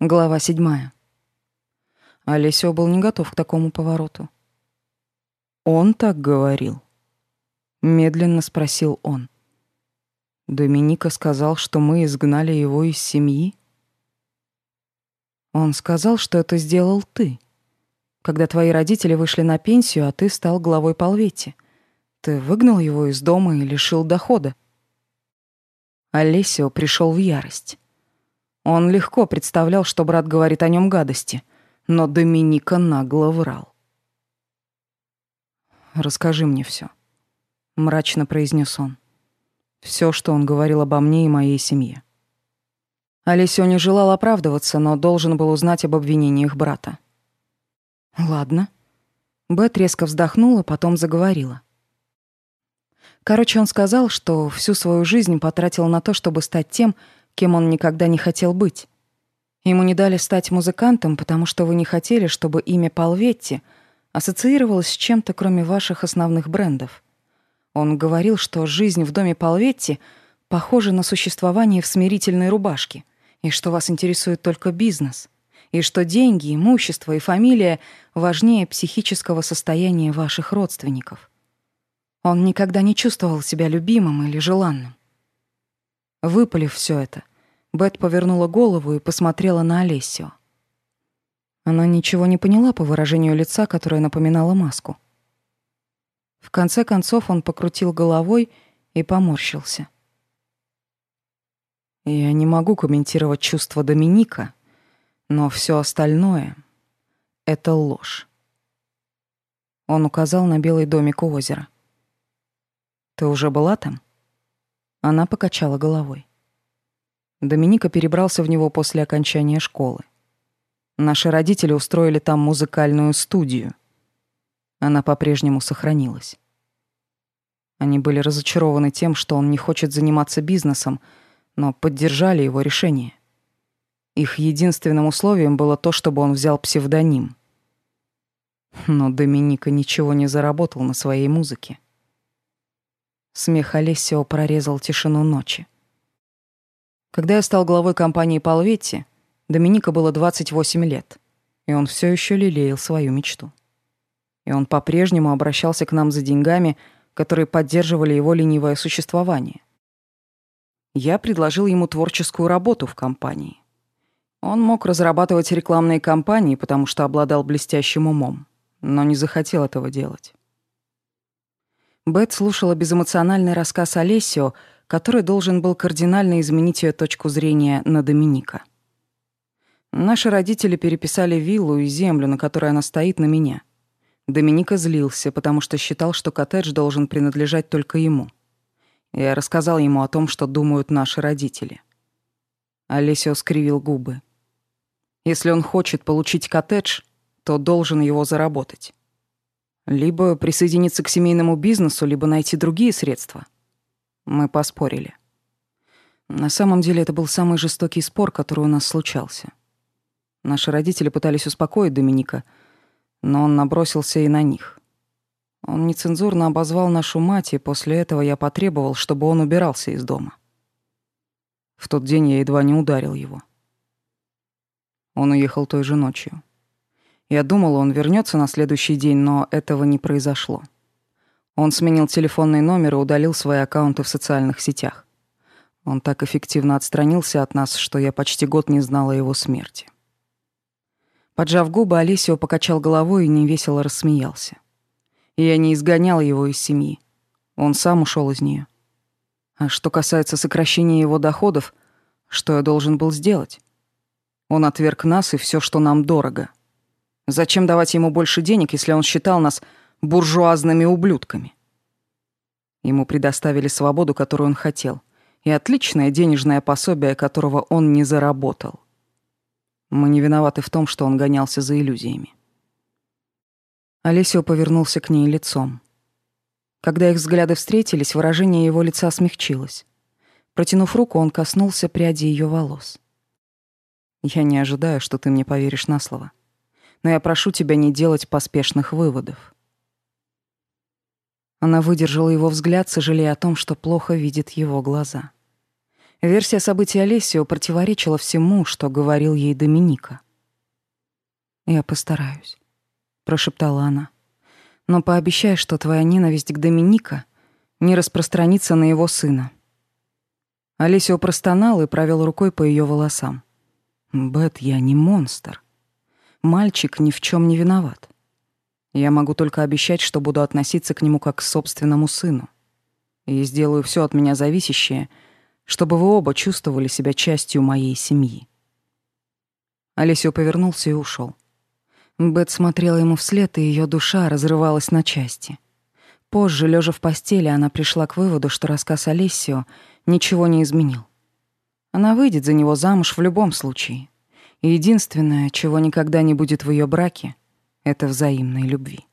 Глава седьмая. Олесио был не готов к такому повороту. «Он так говорил?» Медленно спросил он. Доминика сказал, что мы изгнали его из семьи? Он сказал, что это сделал ты. Когда твои родители вышли на пенсию, а ты стал главой Полвети. Ты выгнал его из дома и лишил дохода. Олесио пришел в ярость. Он легко представлял, что брат говорит о нем гадости, но Доминика нагло врал. «Расскажи мне все, мрачно произнес он. Все, что он говорил обо мне и моей семье. Олесио не желал оправдываться, но должен был узнать об обвинениях брата. «Ладно». Бет резко вздохнула, потом заговорила. Короче, он сказал, что всю свою жизнь потратил на то, чтобы стать тем, кем он никогда не хотел быть. Ему не дали стать музыкантом, потому что вы не хотели, чтобы имя Палветти ассоциировалось с чем-то, кроме ваших основных брендов. Он говорил, что жизнь в доме Палветти похожа на существование в смирительной рубашке, и что вас интересует только бизнес, и что деньги, имущество и фамилия важнее психического состояния ваших родственников. Он никогда не чувствовал себя любимым или желанным. Выпалив все это, Бет повернула голову и посмотрела на Олесио. Она ничего не поняла по выражению лица, которое напоминало маску. В конце концов он покрутил головой и поморщился. Я не могу комментировать чувства Доминика, но все остальное — это ложь. Он указал на белый домик у озера. «Ты уже была там?» Она покачала головой. Доминика перебрался в него после окончания школы. Наши родители устроили там музыкальную студию. Она по-прежнему сохранилась. Они были разочарованы тем, что он не хочет заниматься бизнесом, но поддержали его решение. Их единственным условием было то, чтобы он взял псевдоним. Но Доминика ничего не заработал на своей музыке. Смех Олесио прорезал тишину ночи. Когда я стал главой компании Палветти, Доминика было 28 лет, и он все еще лелеял свою мечту. И он по-прежнему обращался к нам за деньгами, которые поддерживали его ленивое существование. Я предложил ему творческую работу в компании. Он мог разрабатывать рекламные кампании, потому что обладал блестящим умом, но не захотел этого делать. Бет слушала безэмоциональный рассказ Олесио, который должен был кардинально изменить ее точку зрения на Доминика. Наши родители переписали виллу и землю, на которой она стоит, на меня. Доминика злился, потому что считал, что коттедж должен принадлежать только ему. Я рассказал ему о том, что думают наши родители. Олесио скривил губы. Если он хочет получить коттедж, то должен его заработать. Либо присоединиться к семейному бизнесу, либо найти другие средства. Мы поспорили. На самом деле это был самый жестокий спор, который у нас случался. Наши родители пытались успокоить Доминика, но он набросился и на них. Он нецензурно обозвал нашу мать, и после этого я потребовал, чтобы он убирался из дома. В тот день я едва не ударил его. Он уехал той же ночью. Я думал, он вернется на следующий день, но этого не произошло. Он сменил телефонный номер и удалил свои аккаунты в социальных сетях. Он так эффективно отстранился от нас, что я почти год не знала его смерти. Поджав губы, Олесио покачал головой и невесело рассмеялся. я не изгонял его из семьи. Он сам ушел из нее. А что касается сокращения его доходов, что я должен был сделать? Он отверг нас и все, что нам дорого — Зачем давать ему больше денег, если он считал нас буржуазными ублюдками? Ему предоставили свободу, которую он хотел, и отличное денежное пособие, которого он не заработал. Мы не виноваты в том, что он гонялся за иллюзиями. Олесио повернулся к ней лицом. Когда их взгляды встретились, выражение его лица смягчилось. Протянув руку, он коснулся пряди ее волос. «Я не ожидаю, что ты мне поверишь на слово но я прошу тебя не делать поспешных выводов. Она выдержала его взгляд, сожалея о том, что плохо видит его глаза. Версия событий Олесио противоречила всему, что говорил ей Доминика. «Я постараюсь», — прошептала она. «Но пообещай, что твоя ненависть к Доминика не распространится на его сына». Олесио простонал и провел рукой по ее волосам. «Бет, я не монстр. Мальчик ни в чем не виноват. Я могу только обещать, что буду относиться к нему как к собственному сыну. И сделаю все от меня зависящее — чтобы вы оба чувствовали себя частью моей семьи. Олесио повернулся и ушел. Бет смотрела ему вслед, и ее душа разрывалась на части. Позже, лежа в постели, она пришла к выводу, что рассказ Олесио ничего не изменил. Она выйдет за него замуж в любом случае. Единственное, чего никогда не будет в ее браке, это взаимной любви.